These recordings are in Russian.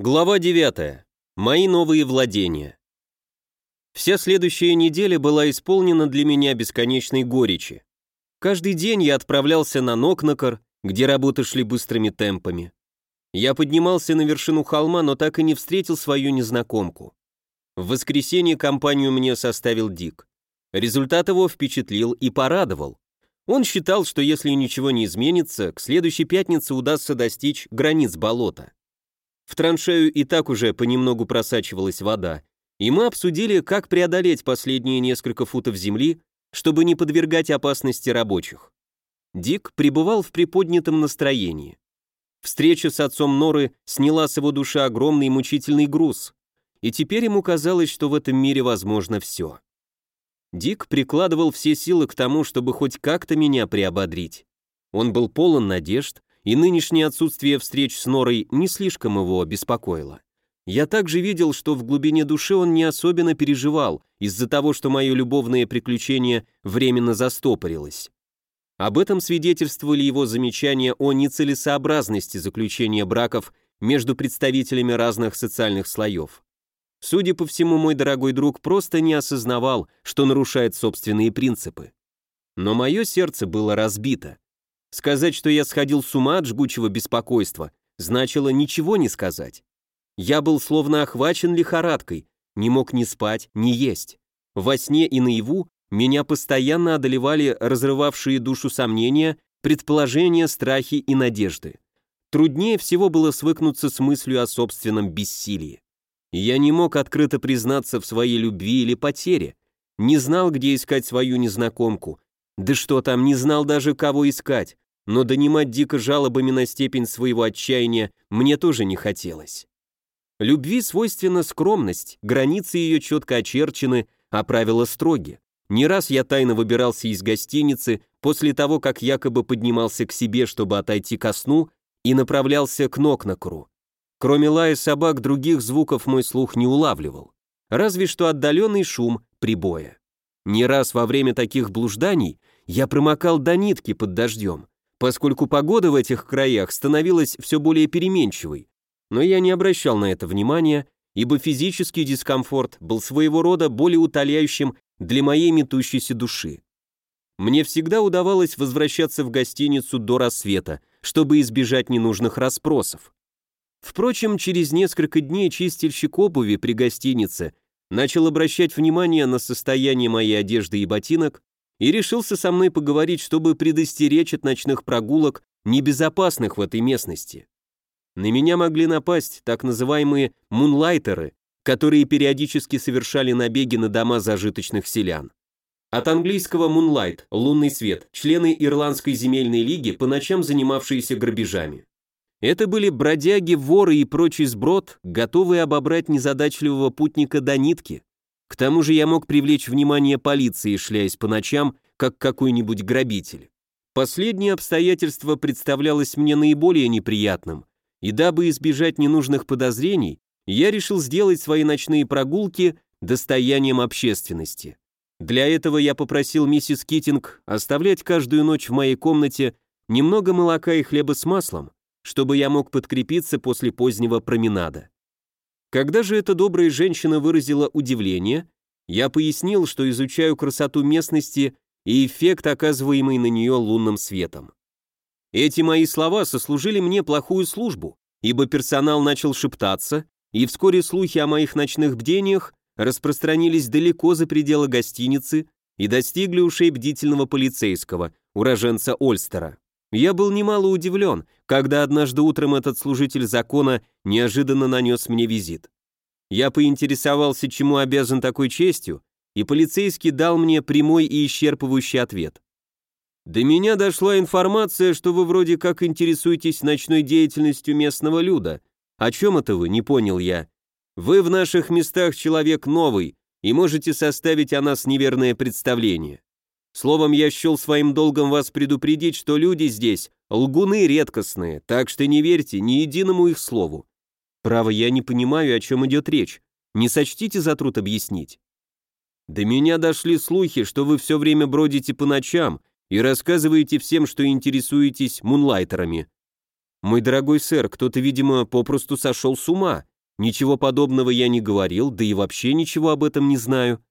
Глава 9. Мои новые владения. Вся следующая неделя была исполнена для меня бесконечной горечи. Каждый день я отправлялся на Нокнакар, где работы шли быстрыми темпами. Я поднимался на вершину холма, но так и не встретил свою незнакомку. В воскресенье компанию мне составил Дик. Результат его впечатлил и порадовал. Он считал, что если ничего не изменится, к следующей пятнице удастся достичь границ болота. В траншею и так уже понемногу просачивалась вода, и мы обсудили, как преодолеть последние несколько футов земли, чтобы не подвергать опасности рабочих. Дик пребывал в приподнятом настроении. Встреча с отцом Норы сняла с его души огромный мучительный груз, и теперь ему казалось, что в этом мире возможно все. Дик прикладывал все силы к тому, чтобы хоть как-то меня приободрить. Он был полон надежд, и нынешнее отсутствие встреч с Норой не слишком его беспокоило. Я также видел, что в глубине души он не особенно переживал из-за того, что мое любовное приключение временно застопорилось. Об этом свидетельствовали его замечания о нецелесообразности заключения браков между представителями разных социальных слоев. Судя по всему, мой дорогой друг просто не осознавал, что нарушает собственные принципы. Но мое сердце было разбито. Сказать, что я сходил с ума от жгучего беспокойства, значило ничего не сказать. Я был словно охвачен лихорадкой, не мог ни спать, ни есть. Во сне и наяву меня постоянно одолевали разрывавшие душу сомнения, предположения, страхи и надежды. Труднее всего было свыкнуться с мыслью о собственном бессилии. Я не мог открыто признаться в своей любви или потере, не знал, где искать свою незнакомку, да что там, не знал даже, кого искать, но донимать дико жалобами на степень своего отчаяния мне тоже не хотелось. Любви свойственна скромность, границы ее четко очерчены, а правила строги. Не раз я тайно выбирался из гостиницы после того, как якобы поднимался к себе, чтобы отойти ко сну, и направлялся к Нокнакру. Кроме лая собак, других звуков мой слух не улавливал. Разве что отдаленный шум прибоя. Не раз во время таких блужданий я промокал до нитки под дождем, поскольку погода в этих краях становилась все более переменчивой. Но я не обращал на это внимания, ибо физический дискомфорт был своего рода более утоляющим для моей метущейся души. Мне всегда удавалось возвращаться в гостиницу до рассвета, чтобы избежать ненужных расспросов. Впрочем, через несколько дней чистильщик обуви при гостинице начал обращать внимание на состояние моей одежды и ботинок и решился со мной поговорить, чтобы предостеречь от ночных прогулок, небезопасных в этой местности. На меня могли напасть так называемые мунлайтеры, которые периодически совершали набеги на дома зажиточных селян. От английского moonlight – лунный свет, члены Ирландской земельной лиги, по ночам занимавшиеся грабежами. Это были бродяги, воры и прочий сброд, готовые обобрать незадачливого путника до нитки. К тому же я мог привлечь внимание полиции, шляясь по ночам, как какой-нибудь грабитель. Последнее обстоятельство представлялось мне наиболее неприятным, и дабы избежать ненужных подозрений, я решил сделать свои ночные прогулки достоянием общественности. Для этого я попросил миссис Китинг оставлять каждую ночь в моей комнате немного молока и хлеба с маслом, чтобы я мог подкрепиться после позднего променада. Когда же эта добрая женщина выразила удивление, я пояснил, что изучаю красоту местности и эффект, оказываемый на нее лунным светом. Эти мои слова сослужили мне плохую службу, ибо персонал начал шептаться, и вскоре слухи о моих ночных бдениях распространились далеко за пределы гостиницы и достигли ушей бдительного полицейского, уроженца Ольстера. Я был немало удивлен, когда однажды утром этот служитель закона неожиданно нанес мне визит. Я поинтересовался, чему обязан такой честью, и полицейский дал мне прямой и исчерпывающий ответ. До меня дошла информация, что вы вроде как интересуетесь ночной деятельностью местного люда. О чем это вы, не понял я. Вы в наших местах человек новый и можете составить о нас неверное представление. Словом, я счел своим долгом вас предупредить, что люди здесь — лгуны редкостные, так что не верьте ни единому их слову. Право, я не понимаю, о чем идет речь. Не сочтите за труд объяснить. До меня дошли слухи, что вы все время бродите по ночам и рассказываете всем, что интересуетесь мунлайтерами. Мой дорогой сэр, кто-то, видимо, попросту сошел с ума. Ничего подобного я не говорил, да и вообще ничего об этом не знаю.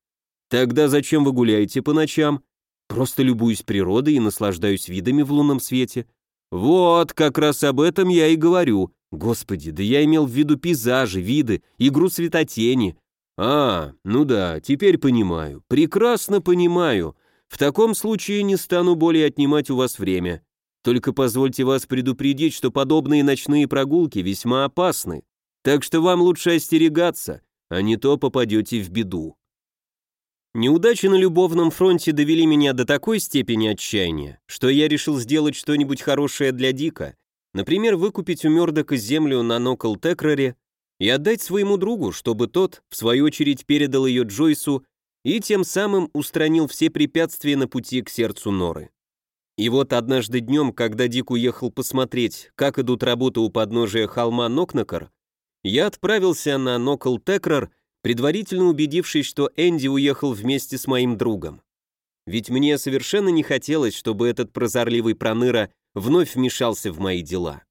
Тогда зачем вы гуляете по ночам? Просто любуюсь природой и наслаждаюсь видами в лунном свете. Вот, как раз об этом я и говорю. Господи, да я имел в виду пейзажи, виды, игру светотени. А, ну да, теперь понимаю. Прекрасно понимаю. В таком случае не стану более отнимать у вас время. Только позвольте вас предупредить, что подобные ночные прогулки весьма опасны. Так что вам лучше остерегаться, а не то попадете в беду. Неудачи на любовном фронте довели меня до такой степени отчаяния, что я решил сделать что-нибудь хорошее для Дика, например, выкупить у Мёрдока землю на Нокл-Текрере и отдать своему другу, чтобы тот, в свою очередь, передал ее Джойсу и тем самым устранил все препятствия на пути к сердцу Норы. И вот однажды днем, когда Дик уехал посмотреть, как идут работы у подножия холма Нокнакар, я отправился на Нокл Текрар, предварительно убедившись, что Энди уехал вместе с моим другом. Ведь мне совершенно не хотелось, чтобы этот прозорливый проныра вновь вмешался в мои дела.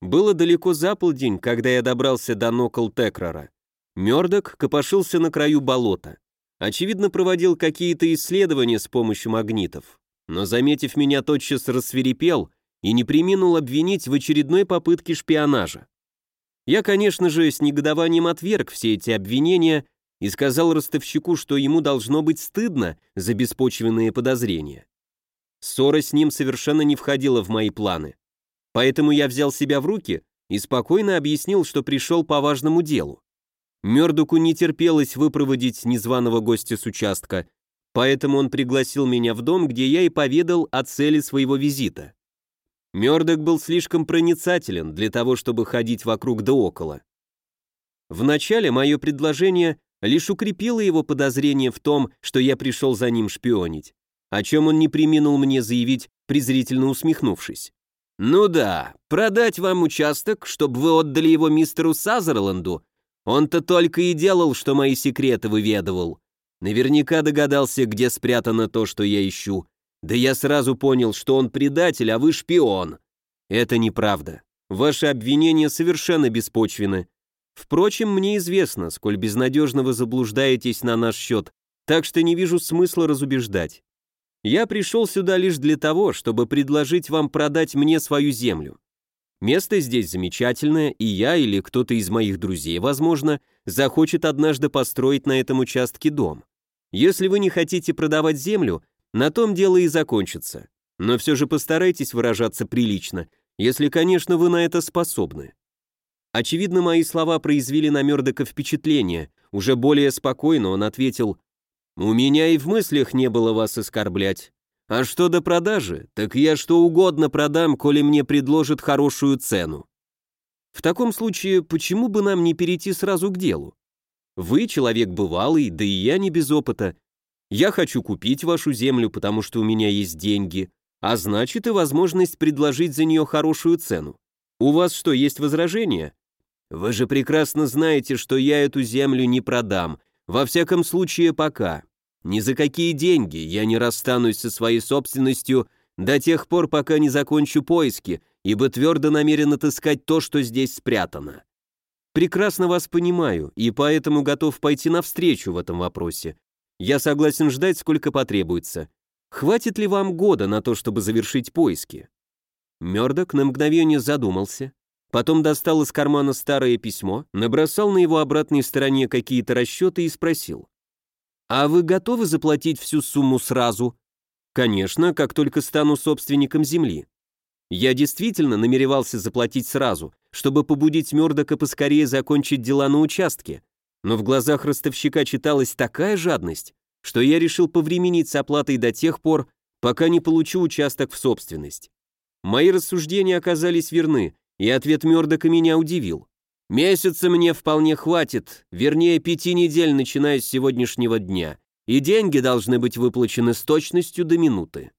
Было далеко за полдень, когда я добрался до Нокл Текрара. Мёрдок копошился на краю болота. Очевидно, проводил какие-то исследования с помощью магнитов. Но, заметив меня, тотчас рассверепел и не приминул обвинить в очередной попытке шпионажа. Я, конечно же, с негодованием отверг все эти обвинения и сказал ростовщику, что ему должно быть стыдно за беспочвенные подозрения. Ссора с ним совершенно не входила в мои планы. Поэтому я взял себя в руки и спокойно объяснил, что пришел по важному делу. Мёрдоку не терпелось выпроводить незваного гостя с участка, поэтому он пригласил меня в дом, где я и поведал о цели своего визита. Мёрдок был слишком проницателен для того, чтобы ходить вокруг да около. Вначале мое предложение лишь укрепило его подозрение в том, что я пришел за ним шпионить, о чем он не приминул мне заявить, презрительно усмехнувшись. «Ну да, продать вам участок, чтобы вы отдали его мистеру Сазерленду. Он-то только и делал, что мои секреты выведывал. Наверняка догадался, где спрятано то, что я ищу, да я сразу понял, что он предатель, а вы шпион. Это неправда. Ваши обвинения совершенно беспочвены. Впрочем, мне известно, сколь безнадежно вы заблуждаетесь на наш счет, так что не вижу смысла разубеждать. Я пришел сюда лишь для того, чтобы предложить вам продать мне свою землю. Место здесь замечательное, и я или кто-то из моих друзей, возможно, захочет однажды построить на этом участке дом. Если вы не хотите продавать землю, на том дело и закончится. Но все же постарайтесь выражаться прилично, если, конечно, вы на это способны. Очевидно, мои слова произвели на Мёрдока впечатление. Уже более спокойно он ответил, «У меня и в мыслях не было вас оскорблять. А что до продажи, так я что угодно продам, коли мне предложат хорошую цену. В таком случае, почему бы нам не перейти сразу к делу? Вы человек бывалый, да и я не без опыта. Я хочу купить вашу землю, потому что у меня есть деньги, а значит и возможность предложить за нее хорошую цену. У вас что, есть возражения? Вы же прекрасно знаете, что я эту землю не продам, во всяком случае пока. Ни за какие деньги я не расстанусь со своей собственностью до тех пор, пока не закончу поиски, ибо твердо намерен отыскать то, что здесь спрятано. Прекрасно вас понимаю, и поэтому готов пойти навстречу в этом вопросе, я согласен ждать, сколько потребуется. Хватит ли вам года на то, чтобы завершить поиски?» Мёрдок на мгновение задумался, потом достал из кармана старое письмо, набросал на его обратной стороне какие-то расчеты и спросил. «А вы готовы заплатить всю сумму сразу?» «Конечно, как только стану собственником земли». Я действительно намеревался заплатить сразу, чтобы побудить Мёрдока поскорее закончить дела на участке, но в глазах ростовщика читалась такая жадность, что я решил повременить с оплатой до тех пор, пока не получу участок в собственность. Мои рассуждения оказались верны, и ответ Мёрдока меня удивил. «Месяца мне вполне хватит, вернее, пяти недель, начиная с сегодняшнего дня, и деньги должны быть выплачены с точностью до минуты».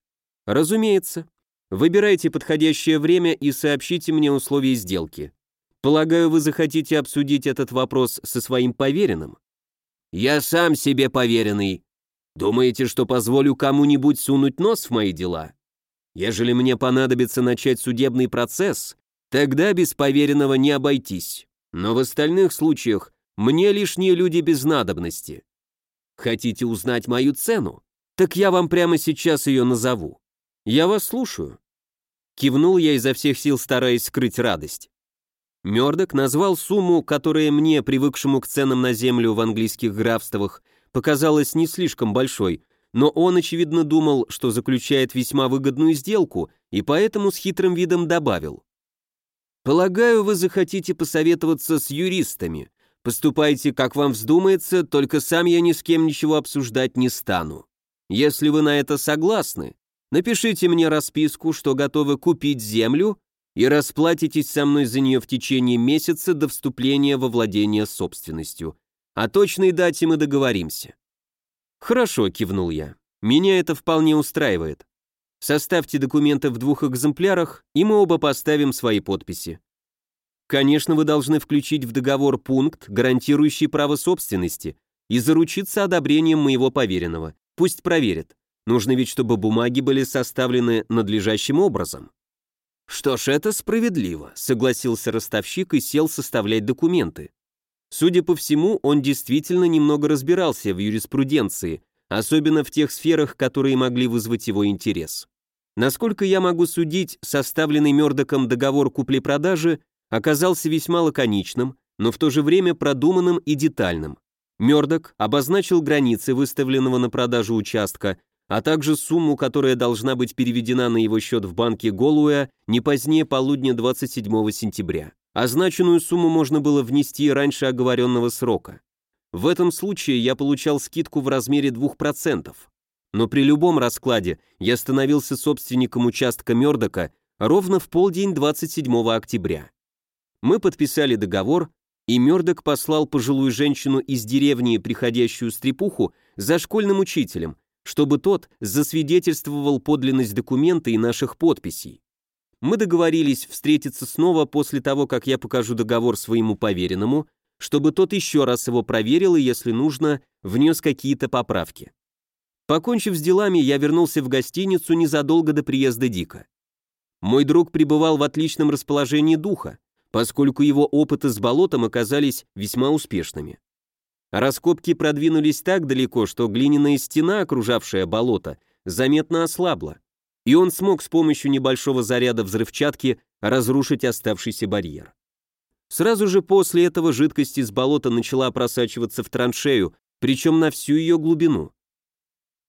«Разумеется. Выбирайте подходящее время и сообщите мне условия сделки. Полагаю, вы захотите обсудить этот вопрос со своим поверенным? Я сам себе поверенный. Думаете, что позволю кому-нибудь сунуть нос в мои дела? Ежели мне понадобится начать судебный процесс, тогда без поверенного не обойтись. Но в остальных случаях мне лишние люди без надобности. Хотите узнать мою цену? Так я вам прямо сейчас ее назову. Я вас слушаю. Кивнул я изо всех сил, стараясь скрыть радость. Мёрдок назвал сумму, которая мне, привыкшему к ценам на землю в английских графствах, показалась не слишком большой, но он, очевидно, думал, что заключает весьма выгодную сделку, и поэтому с хитрым видом добавил. «Полагаю, вы захотите посоветоваться с юристами. Поступайте, как вам вздумается, только сам я ни с кем ничего обсуждать не стану. Если вы на это согласны, напишите мне расписку, что готовы купить землю и расплатитесь со мной за нее в течение месяца до вступления во владение собственностью. О точной дате мы договоримся». «Хорошо», — кивнул я. «Меня это вполне устраивает. Составьте документы в двух экземплярах, и мы оба поставим свои подписи. Конечно, вы должны включить в договор пункт, гарантирующий право собственности, и заручиться одобрением моего поверенного. Пусть проверит. Нужно ведь, чтобы бумаги были составлены надлежащим образом. Что ж, это справедливо, согласился ростовщик и сел составлять документы. Судя по всему, он действительно немного разбирался в юриспруденции, особенно в тех сферах, которые могли вызвать его интерес. Насколько я могу судить, составленный Мёрдоком договор купли-продажи оказался весьма лаконичным, но в то же время продуманным и детальным. Мёрдок обозначил границы выставленного на продажу участка, а также сумму, которая должна быть переведена на его счет в банке Голуэ не позднее полудня 27 сентября. Означенную сумму можно было внести раньше оговоренного срока. В этом случае я получал скидку в размере 2%. Но при любом раскладе я становился собственником участка Мёрдока ровно в полдень 27 октября. Мы подписали договор, и Мёрдок послал пожилую женщину из деревни, приходящую стрепуху, за школьным учителем, чтобы тот засвидетельствовал подлинность документа и наших подписей. Мы договорились встретиться снова после того, как я покажу договор своему поверенному, чтобы тот еще раз его проверил и, если нужно, внес какие-то поправки. Покончив с делами, я вернулся в гостиницу незадолго до приезда Дика. Мой друг пребывал в отличном расположении духа, поскольку его опыты с болотом оказались весьма успешными. Раскопки продвинулись так далеко, что глиняная стена, окружавшая болото, заметно ослабла и он смог с помощью небольшого заряда взрывчатки разрушить оставшийся барьер. Сразу же после этого жидкость из болота начала просачиваться в траншею, причем на всю ее глубину.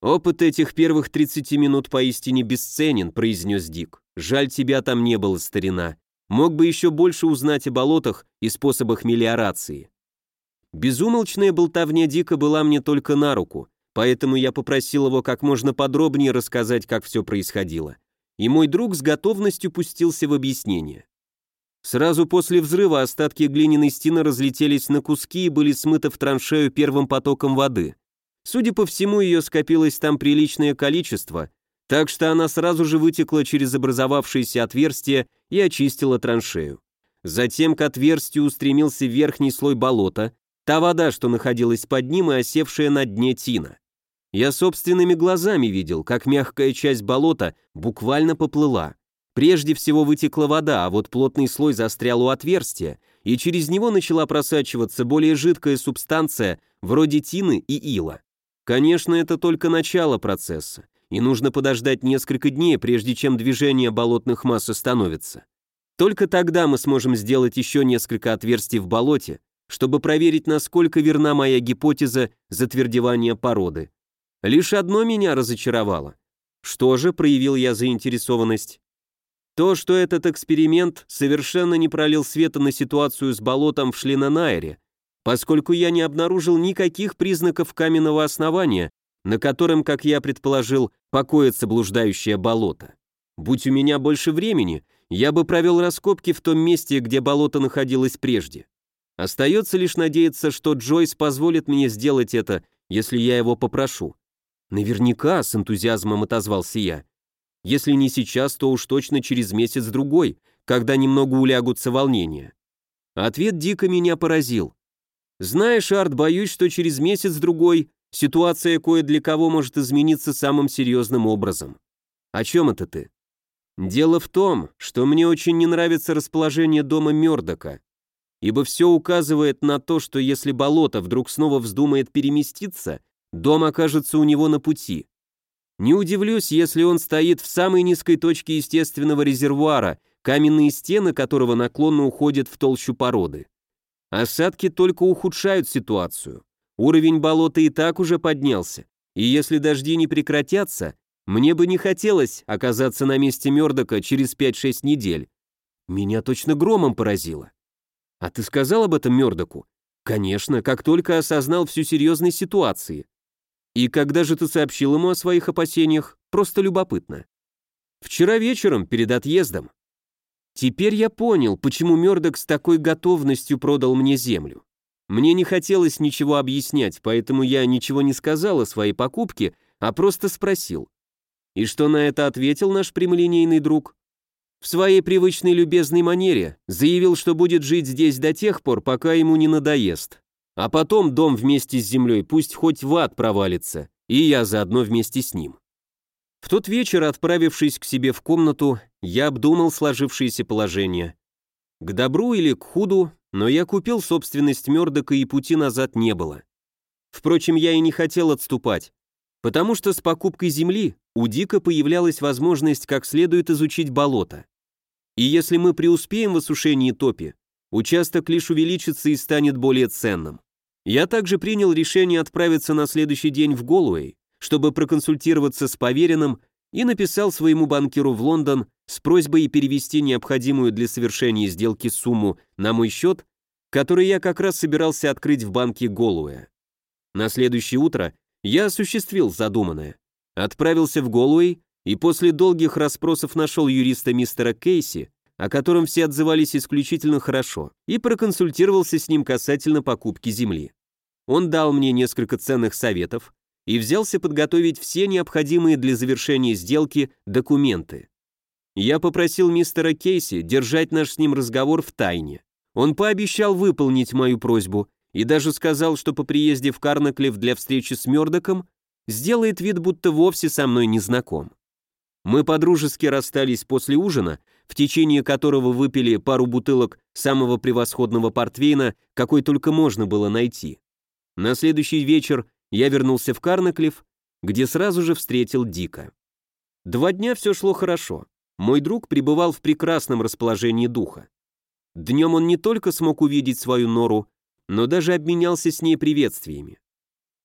«Опыт этих первых 30 минут поистине бесценен», — произнес Дик. «Жаль, тебя там не было, старина. Мог бы еще больше узнать о болотах и способах мелиорации». Безумолчная болтовня Дика была мне только на руку, поэтому я попросил его как можно подробнее рассказать, как все происходило. И мой друг с готовностью пустился в объяснение. Сразу после взрыва остатки глиняной стены разлетелись на куски и были смыты в траншею первым потоком воды. Судя по всему, ее скопилось там приличное количество, так что она сразу же вытекла через образовавшееся отверстие и очистила траншею. Затем к отверстию устремился верхний слой болота, та вода, что находилась под ним и осевшая на дне тина. Я собственными глазами видел, как мягкая часть болота буквально поплыла. Прежде всего вытекла вода, а вот плотный слой застрял у отверстия, и через него начала просачиваться более жидкая субстанция, вроде тины и ила. Конечно, это только начало процесса, и нужно подождать несколько дней, прежде чем движение болотных масс остановится. Только тогда мы сможем сделать еще несколько отверстий в болоте, чтобы проверить, насколько верна моя гипотеза затвердевания породы. Лишь одно меня разочаровало. Что же, проявил я заинтересованность? То, что этот эксперимент совершенно не пролил света на ситуацию с болотом в Шлинонайре, поскольку я не обнаружил никаких признаков каменного основания, на котором, как я предположил, покоится блуждающее болото. Будь у меня больше времени, я бы провел раскопки в том месте, где болото находилось прежде. Остается лишь надеяться, что Джойс позволит мне сделать это, если я его попрошу. Наверняка, с энтузиазмом отозвался я. Если не сейчас, то уж точно через месяц-другой, когда немного улягутся волнения. Ответ дико меня поразил. Знаешь, Арт, боюсь, что через месяц-другой ситуация кое для кого может измениться самым серьезным образом. О чем это ты? Дело в том, что мне очень не нравится расположение дома Мёрдока. Ибо все указывает на то, что если болото вдруг снова вздумает переместиться, дом окажется у него на пути. Не удивлюсь, если он стоит в самой низкой точке естественного резервуара, каменные стены которого наклонно уходят в толщу породы. Осадки только ухудшают ситуацию. Уровень болота и так уже поднялся, и если дожди не прекратятся, мне бы не хотелось оказаться на месте Мёрдока через 5-6 недель. Меня точно громом поразило. А ты сказал об этом Мёрдоку? Конечно, как только осознал всю серьезность ситуации. И когда же ты сообщил ему о своих опасениях? Просто любопытно. Вчера вечером, перед отъездом. Теперь я понял, почему Мёрдок с такой готовностью продал мне землю. Мне не хотелось ничего объяснять, поэтому я ничего не сказал о своей покупке, а просто спросил. И что на это ответил наш прямолинейный друг? В своей привычной любезной манере заявил, что будет жить здесь до тех пор, пока ему не надоест. А потом дом вместе с землей пусть хоть в ад провалится, и я заодно вместе с ним. В тот вечер, отправившись к себе в комнату, я обдумал сложившееся положение. К добру или к худу, но я купил собственность Мёрдока и пути назад не было. Впрочем, я и не хотел отступать, потому что с покупкой земли у Дика появлялась возможность как следует изучить болото. И если мы преуспеем в осушении топи, участок лишь увеличится и станет более ценным. Я также принял решение отправиться на следующий день в Голуэй, чтобы проконсультироваться с поверенным и написал своему банкиру в Лондон с просьбой перевести необходимую для совершения сделки сумму на мой счет, который я как раз собирался открыть в банке Голуэя. На следующее утро я осуществил задуманное. Отправился в Голуэй и после долгих расспросов нашел юриста мистера Кейси, о котором все отзывались исключительно хорошо, и проконсультировался с ним касательно покупки земли. Он дал мне несколько ценных советов и взялся подготовить все необходимые для завершения сделки документы. Я попросил мистера Кейси держать наш с ним разговор в тайне. Он пообещал выполнить мою просьбу и даже сказал, что по приезде в Карнаклев для встречи с Мёрдоком сделает вид, будто вовсе со мной не знаком. Мы подружески расстались после ужина, в течение которого выпили пару бутылок самого превосходного портвейна, какой только можно было найти. На следующий вечер я вернулся в Карнаклев, где сразу же встретил Дика. Два дня все шло хорошо. Мой друг пребывал в прекрасном расположении духа. Днем он не только смог увидеть свою нору, но даже обменялся с ней приветствиями.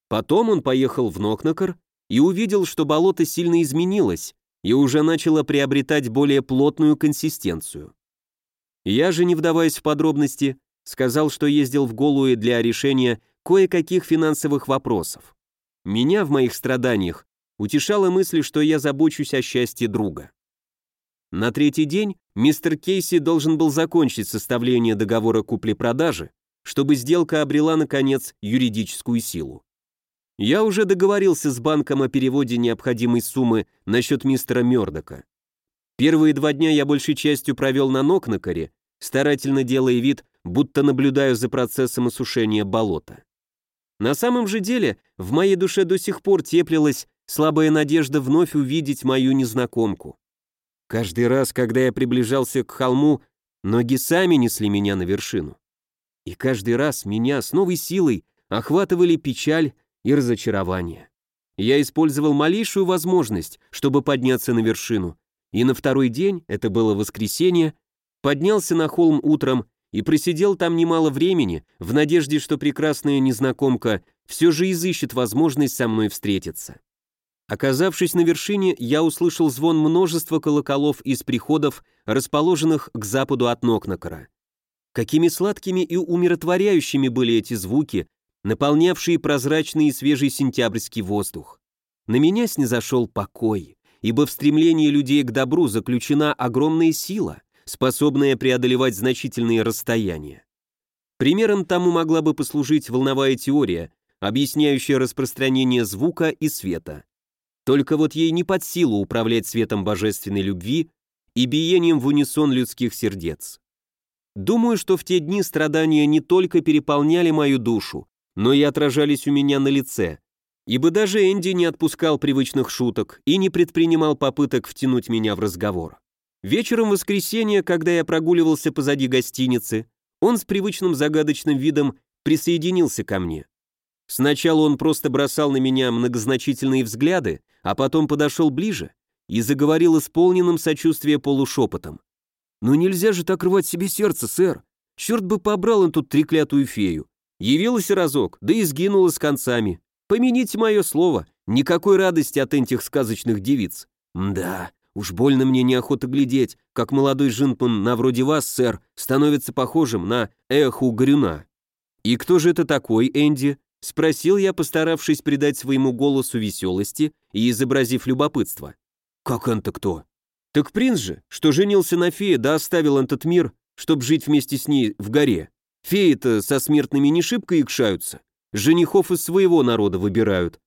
Потом он поехал в Нокнакар и увидел, что болото сильно изменилось и уже начало приобретать более плотную консистенцию. Я же, не вдаваясь в подробности, сказал, что ездил в Голуэ для решения кое-каких финансовых вопросов. Меня в моих страданиях утешала мысль, что я забочусь о счастье друга. На третий день мистер Кейси должен был закончить составление договора купли-продажи, чтобы сделка обрела, наконец, юридическую силу. Я уже договорился с банком о переводе необходимой суммы на счет мистера Мёрдока. Первые два дня я большей частью провел на Нокнакаре, старательно делая вид, будто наблюдаю за процессом осушения болота. На самом же деле, в моей душе до сих пор теплилась слабая надежда вновь увидеть мою незнакомку. Каждый раз, когда я приближался к холму, ноги сами несли меня на вершину. И каждый раз меня с новой силой охватывали печаль и разочарование. Я использовал малейшую возможность, чтобы подняться на вершину, и на второй день, это было воскресенье, поднялся на холм утром и просидел там немало времени, в надежде, что прекрасная незнакомка все же изыщет возможность со мной встретиться. Оказавшись на вершине, я услышал звон множества колоколов из приходов, расположенных к западу от Нокнакара. Какими сладкими и умиротворяющими были эти звуки, наполнявшие прозрачный и свежий сентябрьский воздух. На меня снизошел покой, ибо в стремлении людей к добру заключена огромная сила, способная преодолевать значительные расстояния. Примером тому могла бы послужить волновая теория, объясняющая распространение звука и света. Только вот ей не под силу управлять светом божественной любви и биением в унисон людских сердец. Думаю, что в те дни страдания не только переполняли мою душу, но и отражались у меня на лице, ибо даже Энди не отпускал привычных шуток и не предпринимал попыток втянуть меня в разговор. Вечером воскресенья, когда я прогуливался позади гостиницы, Он с привычным загадочным видом присоединился ко мне. Сначала он просто бросал на меня многозначительные взгляды, а потом подошел ближе и заговорил исполненным сочувствия полушепотом. «Ну нельзя же так рвать себе сердце, сэр! Черт бы побрал он тут треклятую фею! Явилась разок, да и сгинула с концами. Помяните мое слово, никакой радости от этих сказочных девиц. Да, уж больно мне неохота глядеть, как молодой жинпан на вроде вас, сэр, становится похожим на эху Горюна. И кто же это такой, Энди? Спросил я, постаравшись придать своему голосу веселости и изобразив любопытство. «Как он-то кто?» «Так принц же, что женился на фее, да оставил этот мир, чтобы жить вместе с ней в горе. Феи-то со смертными не шибко икшаются. Женихов из своего народа выбирают.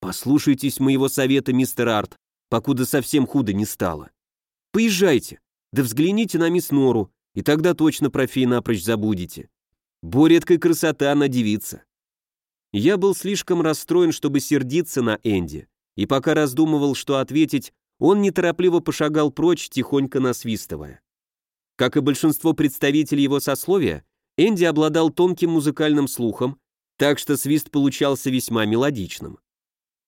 Послушайтесь моего совета, мистер Арт, покуда совсем худо не стало. Поезжайте, да взгляните на мисс Нору, и тогда точно про фей напрочь забудете. Бо редкой красоты она девица. Я был слишком расстроен, чтобы сердиться на Энди, и пока раздумывал, что ответить, он неторопливо пошагал прочь, тихонько насвистывая. Как и большинство представителей его сословия, Энди обладал тонким музыкальным слухом, так что свист получался весьма мелодичным.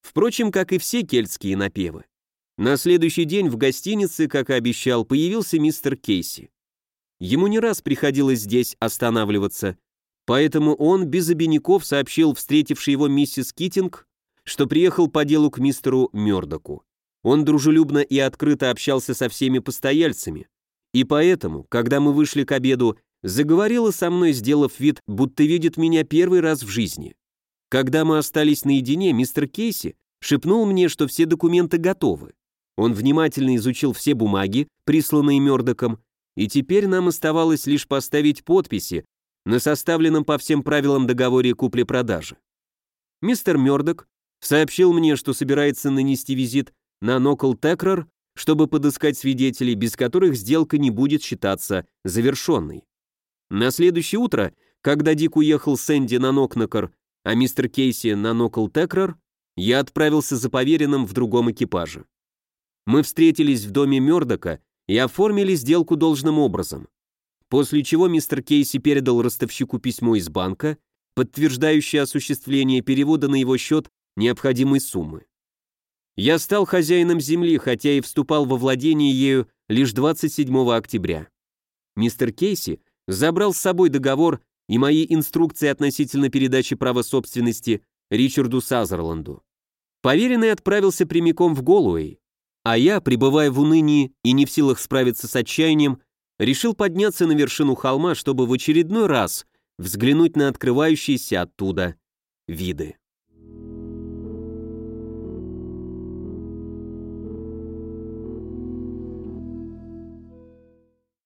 Впрочем, как и все кельтские напевы. На следующий день в гостинице, как и обещал, появился мистер Кейси. Ему не раз приходилось здесь останавливаться, Поэтому он без обиняков сообщил встретившей его миссис Китинг, что приехал по делу к мистеру Мёрдоку. Он дружелюбно и открыто общался со всеми постояльцами. И поэтому, когда мы вышли к обеду, заговорила со мной, сделав вид, будто видит меня первый раз в жизни. Когда мы остались наедине, мистер Кейси шепнул мне, что все документы готовы. Он внимательно изучил все бумаги, присланные Мёрдоком, и теперь нам оставалось лишь поставить подписи на составленном по всем правилам договоре купли-продажи. Мистер Мёрдок сообщил мне, что собирается нанести визит на Нокл Текрор, чтобы подыскать свидетелей, без которых сделка не будет считаться завершенной. На следующее утро, когда Дик уехал с Энди на Нокнакор, а мистер Кейси на Нокл Текрор, я отправился за поверенным в другом экипаже. Мы встретились в доме Мёрдока и оформили сделку должным образом после чего мистер Кейси передал ростовщику письмо из банка, подтверждающее осуществление перевода на его счет необходимой суммы. Я стал хозяином земли, хотя и вступал во владение ею лишь 27 октября. Мистер Кейси забрал с собой договор и мои инструкции относительно передачи права собственности Ричарду Сазерланду. Поверенный отправился прямиком в Голуэй, а я, пребывая в унынии и не в силах справиться с отчаянием, решил подняться на вершину холма, чтобы в очередной раз взглянуть на открывающиеся оттуда виды.